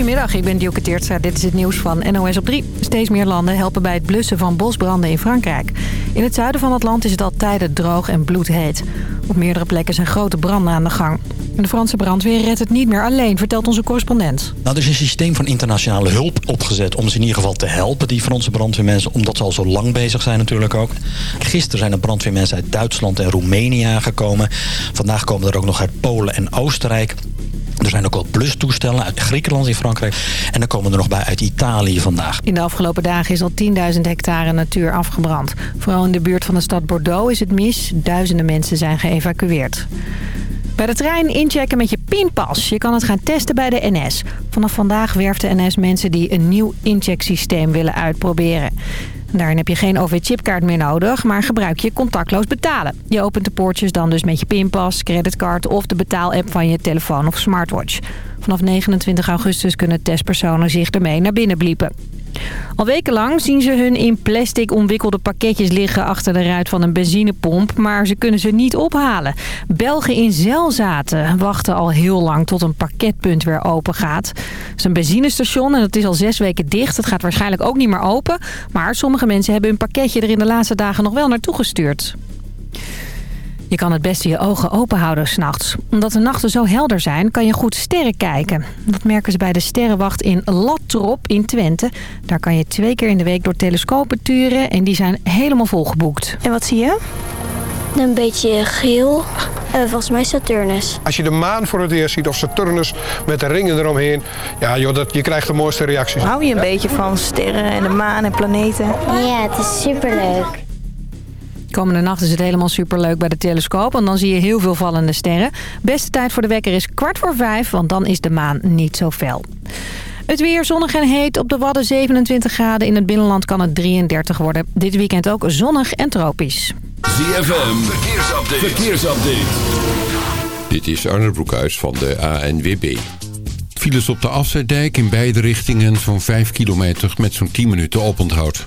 Goedemiddag, ik ben Dielke Teertstra. Dit is het nieuws van NOS op 3. Steeds meer landen helpen bij het blussen van bosbranden in Frankrijk. In het zuiden van het land is het al tijden droog en bloedheet. Op meerdere plekken zijn grote branden aan de gang. de Franse brandweer redt het niet meer alleen, vertelt onze correspondent. Nou, er is een systeem van internationale hulp opgezet om ze in ieder geval te helpen, die Franse brandweermensen. Omdat ze al zo lang bezig zijn natuurlijk ook. Gisteren zijn er brandweermensen uit Duitsland en Roemenië aangekomen. Vandaag komen er ook nog uit Polen en Oostenrijk. Er zijn ook al plustoestellen uit Griekenland in Frankrijk. En dan komen er nog bij uit Italië vandaag. In de afgelopen dagen is al 10.000 hectare natuur afgebrand. Vooral in de buurt van de stad Bordeaux is het mis. Duizenden mensen zijn geëvacueerd. Bij de trein inchecken met je pinpas. Je kan het gaan testen bij de NS. Vanaf vandaag werft de NS mensen die een nieuw inchecksysteem willen uitproberen. Daarin heb je geen OV-chipkaart meer nodig, maar gebruik je contactloos betalen. Je opent de poortjes dan dus met je pinpas, creditcard of de betaalapp van je telefoon of smartwatch. Vanaf 29 augustus kunnen testpersonen zich ermee naar binnen bliepen. Al wekenlang zien ze hun in plastic omwikkelde pakketjes liggen achter de ruit van een benzinepomp, maar ze kunnen ze niet ophalen. Belgen in Zelzaten wachten al heel lang tot een pakketpunt weer open gaat. Het is een benzinestation en het is al zes weken dicht. Het gaat waarschijnlijk ook niet meer open, maar sommige mensen hebben hun pakketje er in de laatste dagen nog wel naartoe gestuurd. Je kan het beste je ogen open houden s'nachts. Omdat de nachten zo helder zijn, kan je goed sterren kijken. Dat merken ze bij de Sterrenwacht in Latrop in Twente. Daar kan je twee keer in de week door telescopen turen en die zijn helemaal volgeboekt. En wat zie je? Een beetje geel. Uh, volgens mij Saturnus. Als je de maan voor het eerst ziet of Saturnus met de ringen eromheen... ja, joh, dat, je krijgt de mooiste reacties. Hou je een beetje van sterren en de maan en planeten? Ja, het is superleuk. Komende nacht is het helemaal superleuk bij de telescoop. En dan zie je heel veel vallende sterren. Beste tijd voor de wekker is kwart voor vijf, want dan is de maan niet zo fel. Het weer zonnig en heet. Op de Wadden 27 graden. In het binnenland kan het 33 worden. Dit weekend ook zonnig en tropisch. ZFM, verkeersupdate. verkeersupdate. Dit is Arne Broekhuis van de ANWB. Files op de Afsluitdijk in beide richtingen zo'n 5 kilometer met zo'n 10 minuten oponthoud.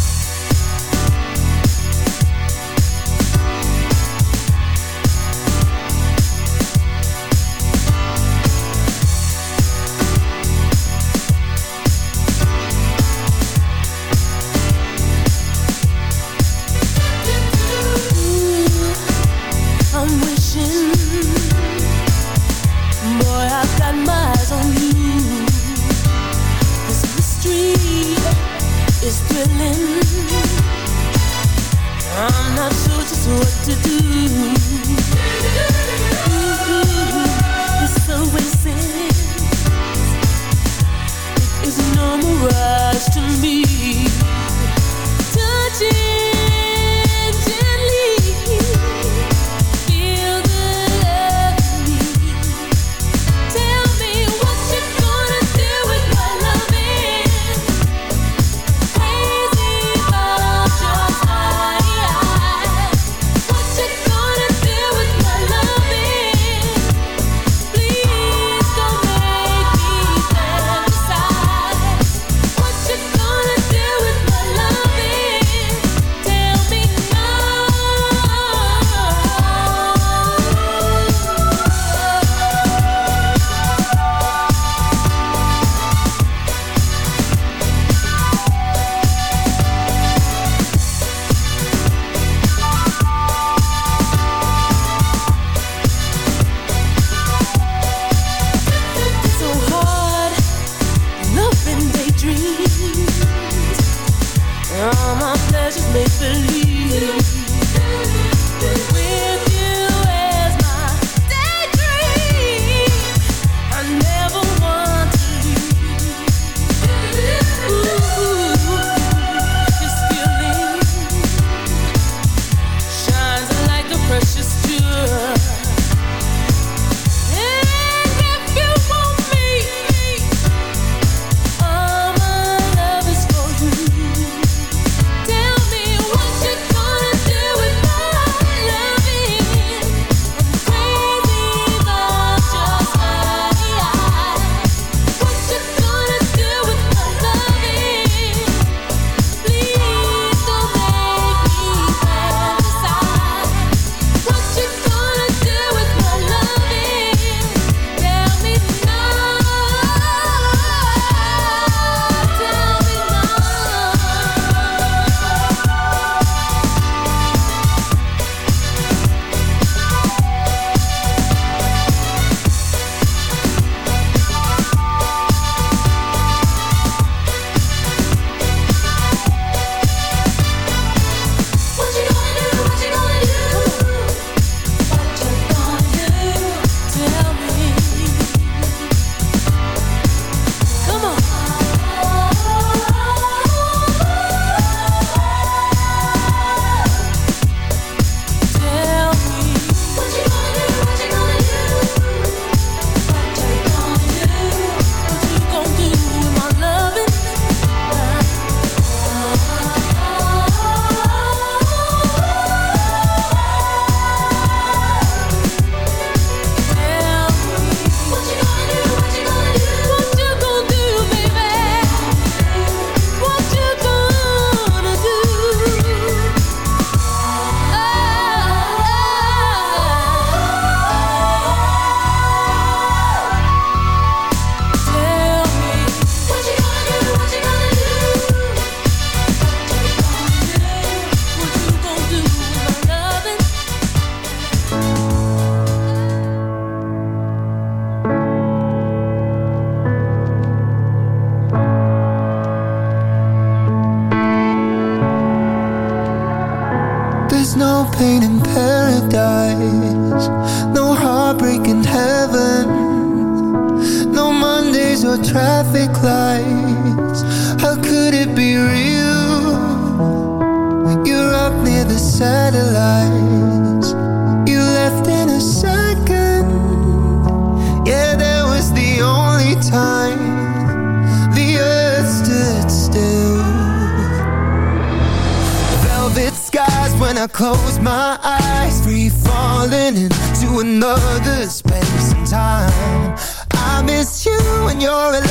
I'm not sure just what to do. No mirage to me. Touching you're alive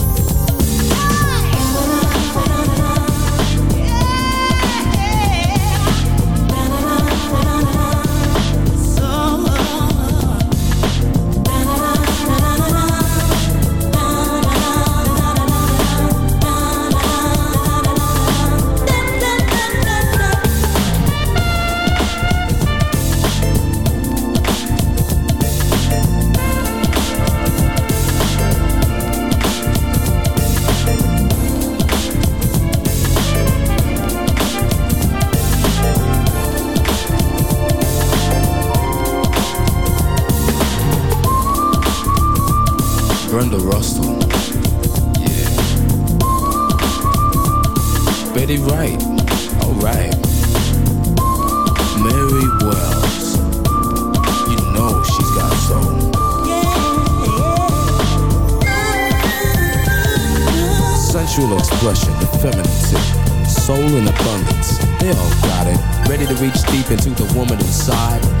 Brenda Russell. Yeah. Betty Wright. Alright. Mary Wells. You know she's got soul. Sensual expression, the feminine soul in abundance. They all got it. Ready to reach deep into the woman inside.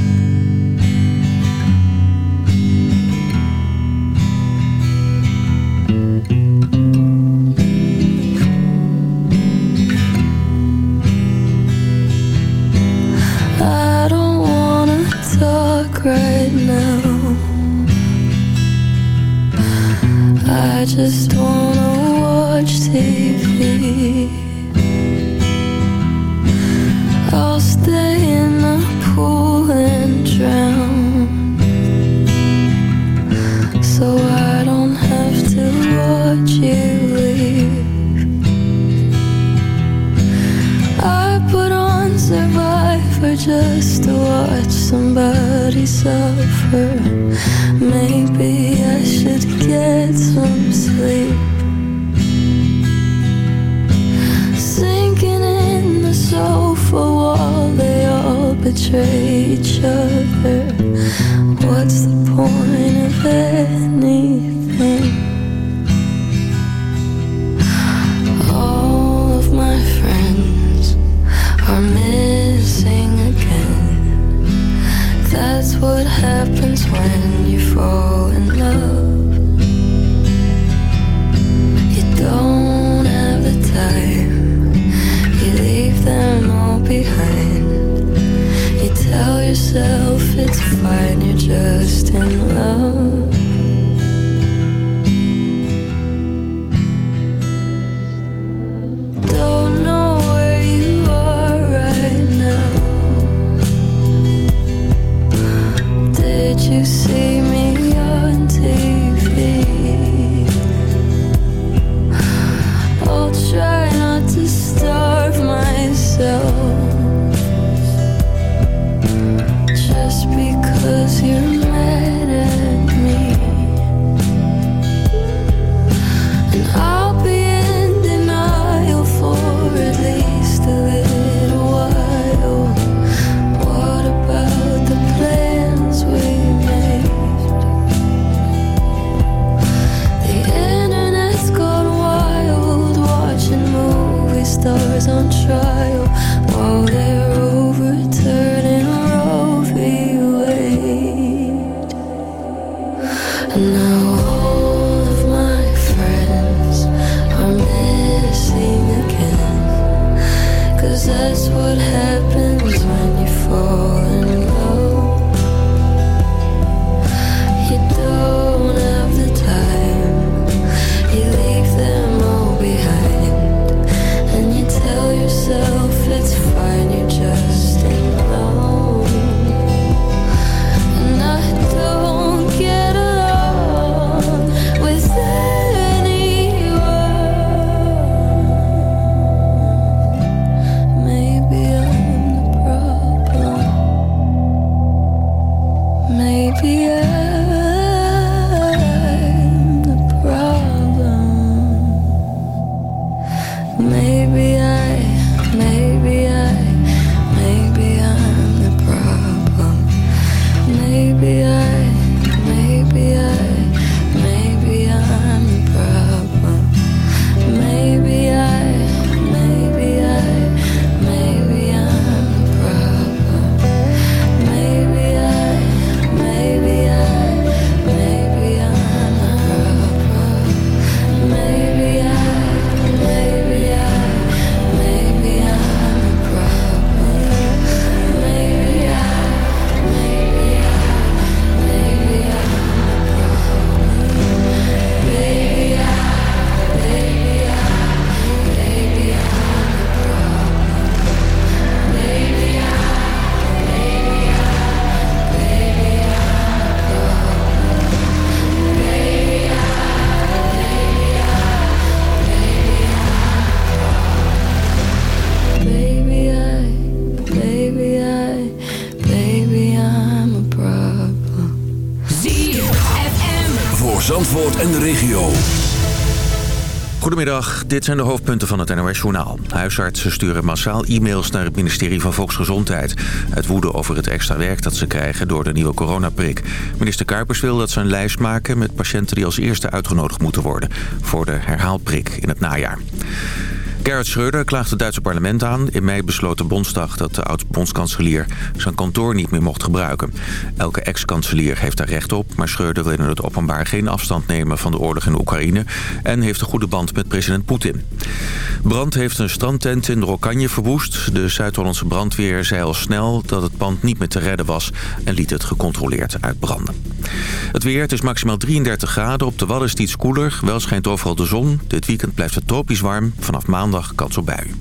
Dit zijn de hoofdpunten van het NOS-journaal. Huisartsen sturen massaal e-mails naar het ministerie van Volksgezondheid. Uit woede over het extra werk dat ze krijgen door de nieuwe coronaprik. Minister Kuipers wil dat ze een lijst maken met patiënten die als eerste uitgenodigd moeten worden... voor de herhaalprik in het najaar. Gerhard Schreuder klaagt het Duitse parlement aan. In mei besloot de Bondsdag dat de oud-bondskanselier zijn kantoor niet meer mocht gebruiken. Elke ex-kanselier heeft daar recht op, maar Schreuder wil in het openbaar geen afstand nemen van de oorlog in Oekraïne en heeft een goede band met president Poetin. Brand heeft een strandtent in Rokanje verwoest. De Zuid-Hollandse brandweer zei al snel dat het pand niet meer te redden was en liet het gecontroleerd uitbranden. Het weer, is maximaal 33 graden. Op de Wadden is het iets koeler. Wel schijnt overal de zon. Dit weekend blijft het tropisch warm. Vanaf maandag kans op bui.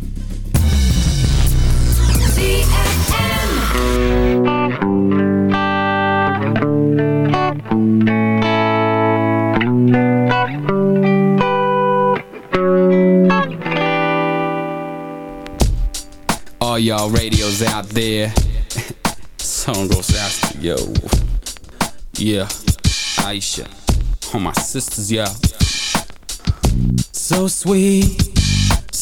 All y'all radios out there. Song goes out to yo. Yeah, Aisha. All my sisters, yeah. So sweet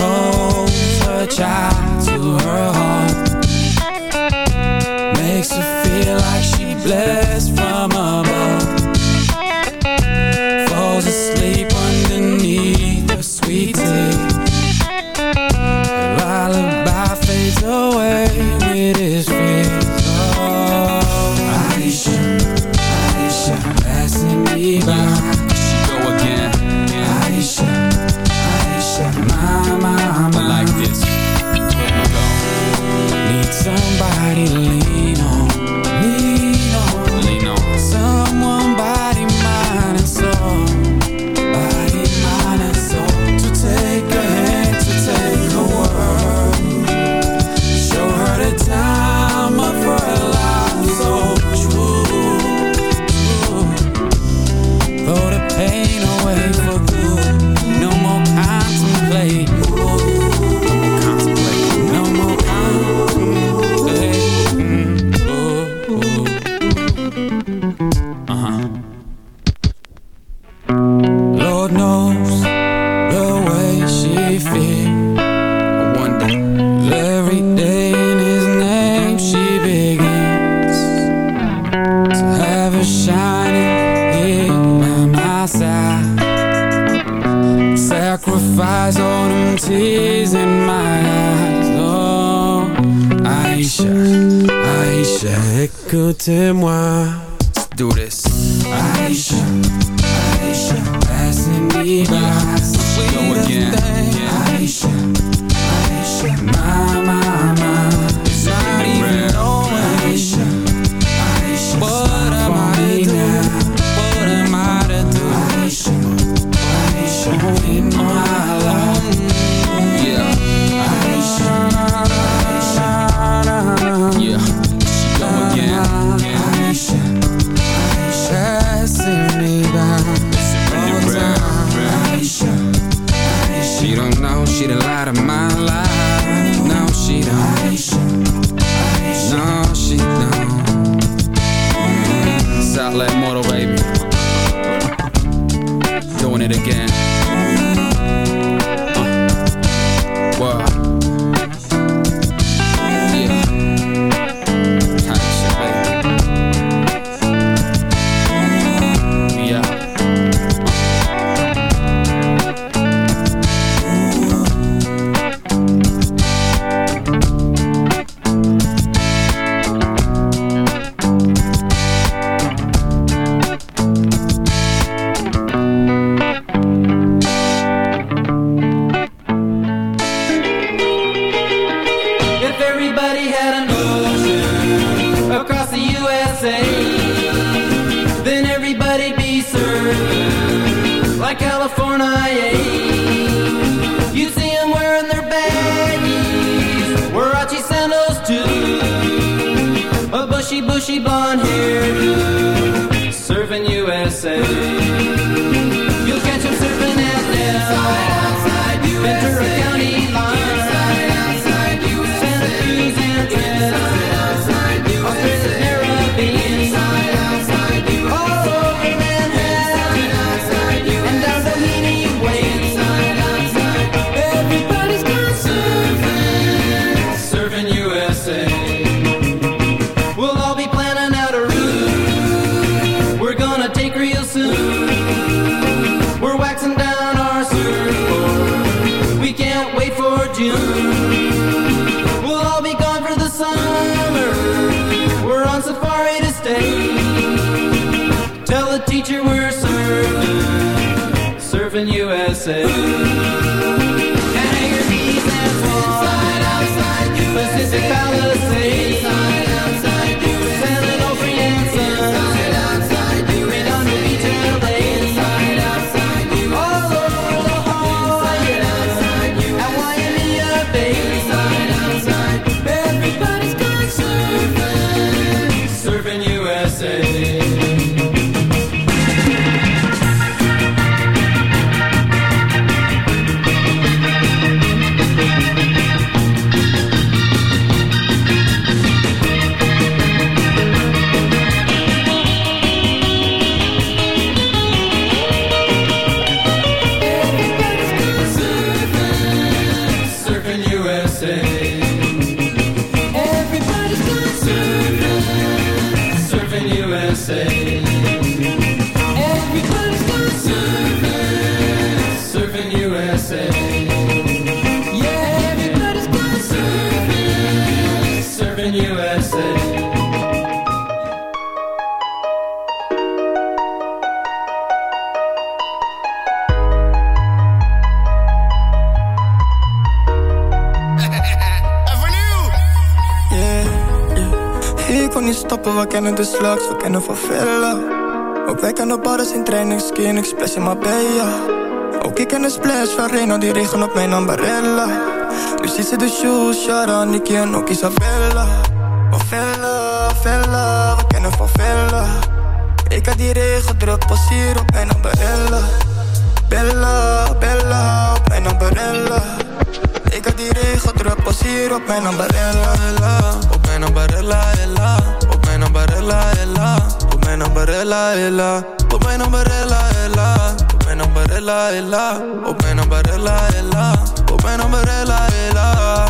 holds her child to her heart. Makes her feel like she blessed from above. Falls asleep underneath her sweet tea. Lullaby fades away with his fears. Oh, Aisha, Aisha, passing me by. out of my teacher we're surfing, surfing USA. Slags, we kennen van Villa. Ook wij kennen bars in training, skin, ik splash in Marbella. Ook ik ken de splash van Reno, die regen op mijn ambarella. Dus is de shoes, Shara, Nicky en ook Isabella. Van Villa, Villa, we kennen van Villa. Ik had die regen druk, pas hier op mijn ambarella. Bella, Bella, op mijn ambarella. Ik had die regen druk, pas hier op mijn ambarella. Ella. Op mijn ambarella, ambarella, ella. Op mijn ambarella, ella. Op mijn ambarella, ella. Op mijn ambarella, ella. Op mijn ambarella, ella.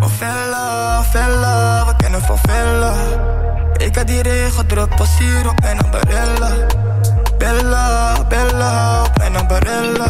Oh Vella, Vella, we kennen van Vella. Ik had die regen druk, pas hier op mijn ambarella. Bella, Bella, op mijn ambarella.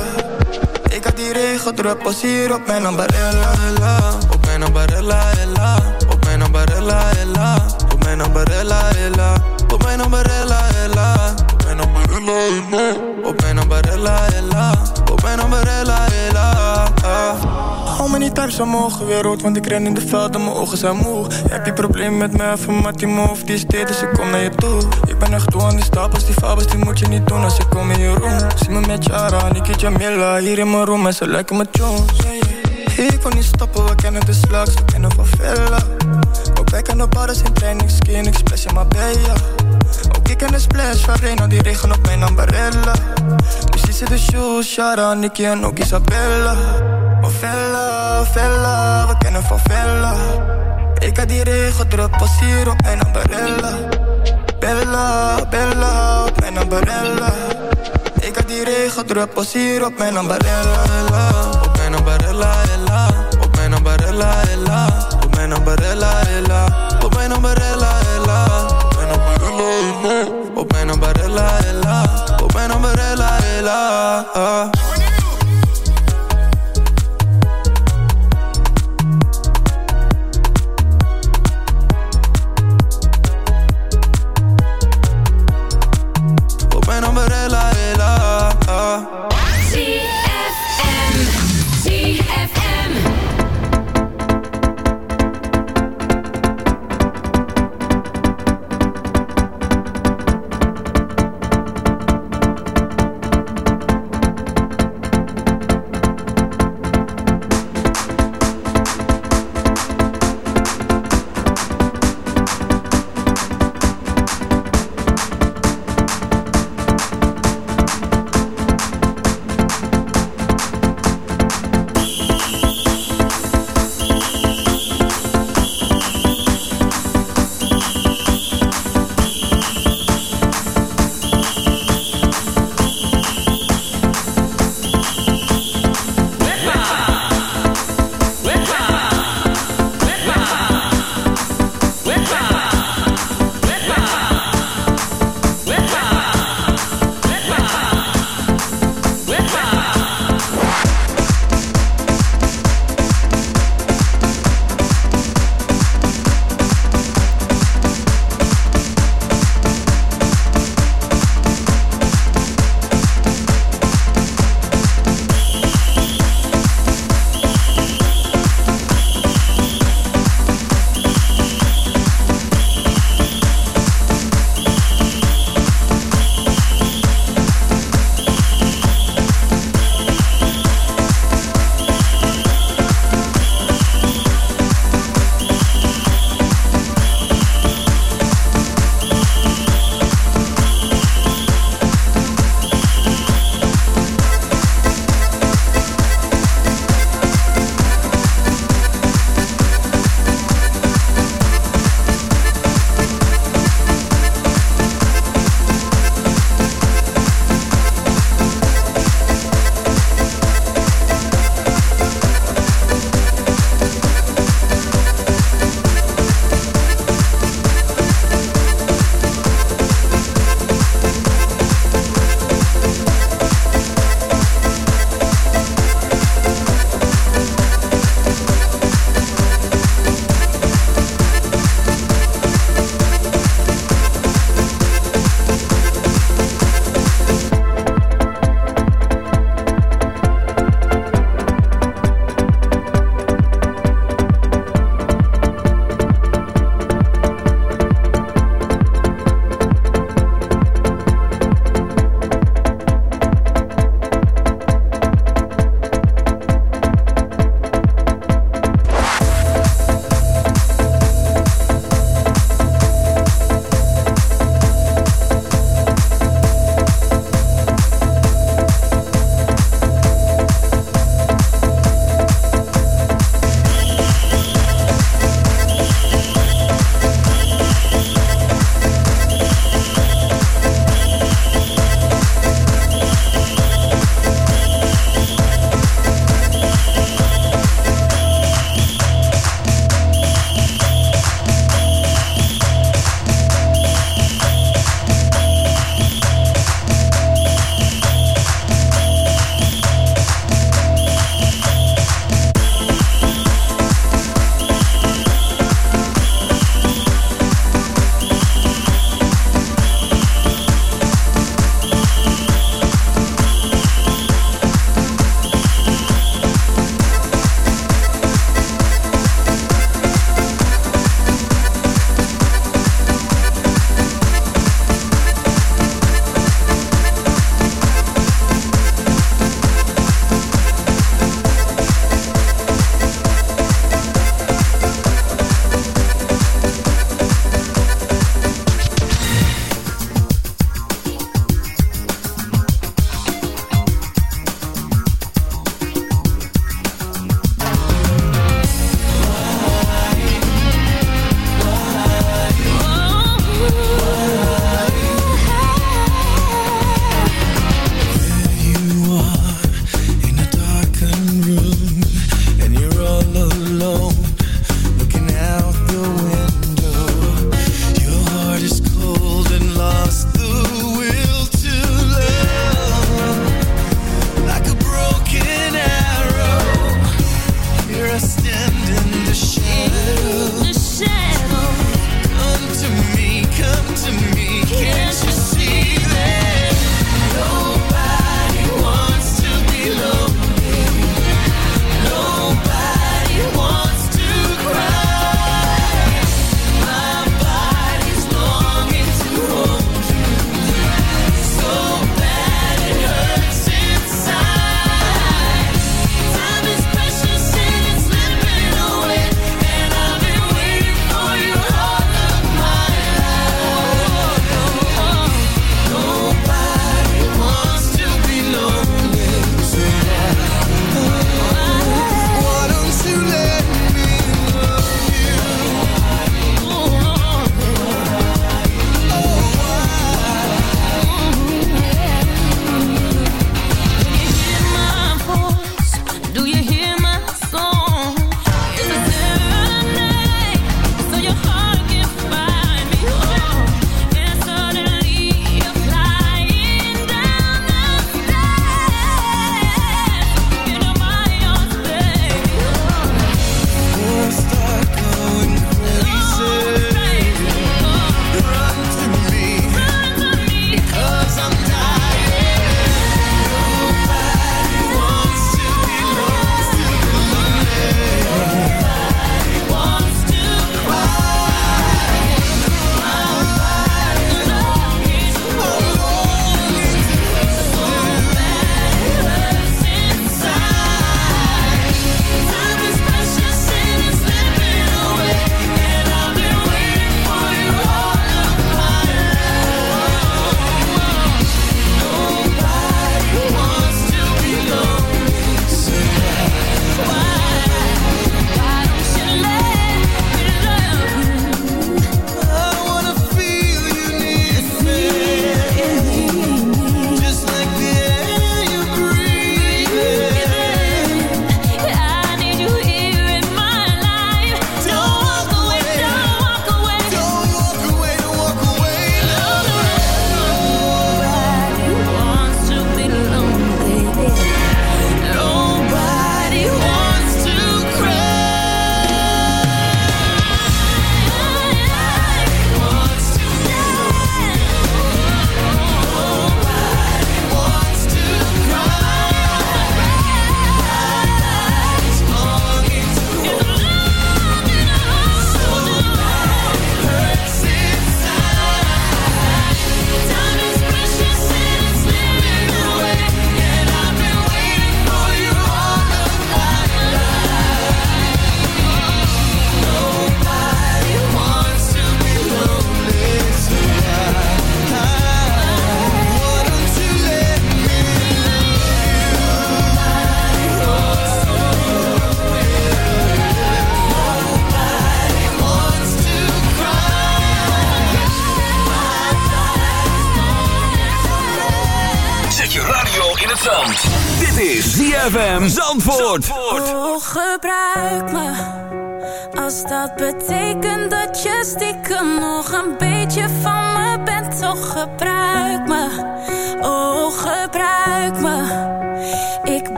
Ik had die regen druk, pas hier op mijn ambarella. Ella. Op mijn ambarella, ella. Op mijn ambarella, ella. Op mijn ambarella, ella. Op mijn ambarella, ella. Op mijn ambarella, ella. Op mijn ambarella, ella. Op mijn ambarella, ella. Hou me niet thuis omhoog, weer rood, want ik ren in de veld en mijn ogen zijn moe. Heb je probleem met mij, even met die move, die is dit, dus ik kom naar je toe. Ik ben echt toe aan die stapels, die fabels, die moet je niet doen als ik kom in je room. Zie me met Jara, Niki Jamila, hier in mijn room en ze lijken me Jones. Ik kon niet stoppen, we kennen de slags, we kennen van Villa. Ook wij kennen bars in skin, ik splash in Marbella. Ook ik ken de splash van Reno, die regen op mijn ambarella. Die zit de shoes, Shara, Nicky en ook Isabella. Oh Villa, we kennen van. Ik had die regen druk, pas hier op mijn ambarella. Bella, Bella, op mijn ambarella. Ik had die regen druk, pas hier op mijn ambarella. Op mijn ambarella, la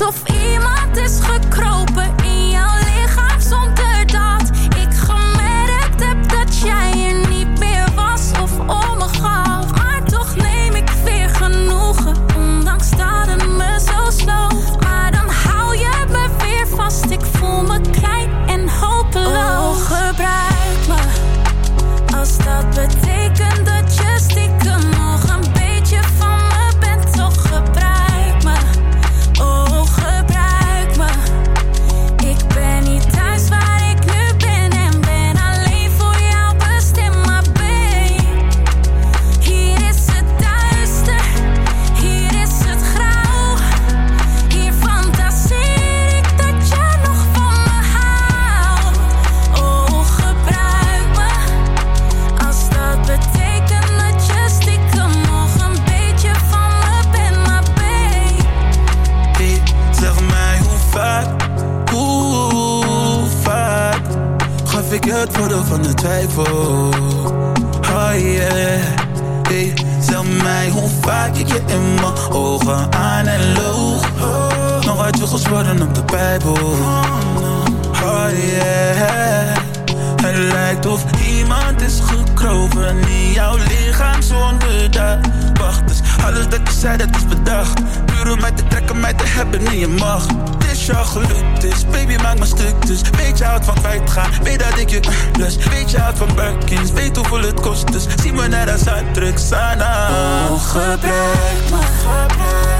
tof je mag. Het is jouw geluk, dus baby maak me stuk, dus weet je houdt van kwijtgaan. Weet dat ik je lust, weet je houdt van buikjes, weet hoeveel het kost, dus zie me naar de Zuid-Druk, Sana. Oh, gebruik me, gebruik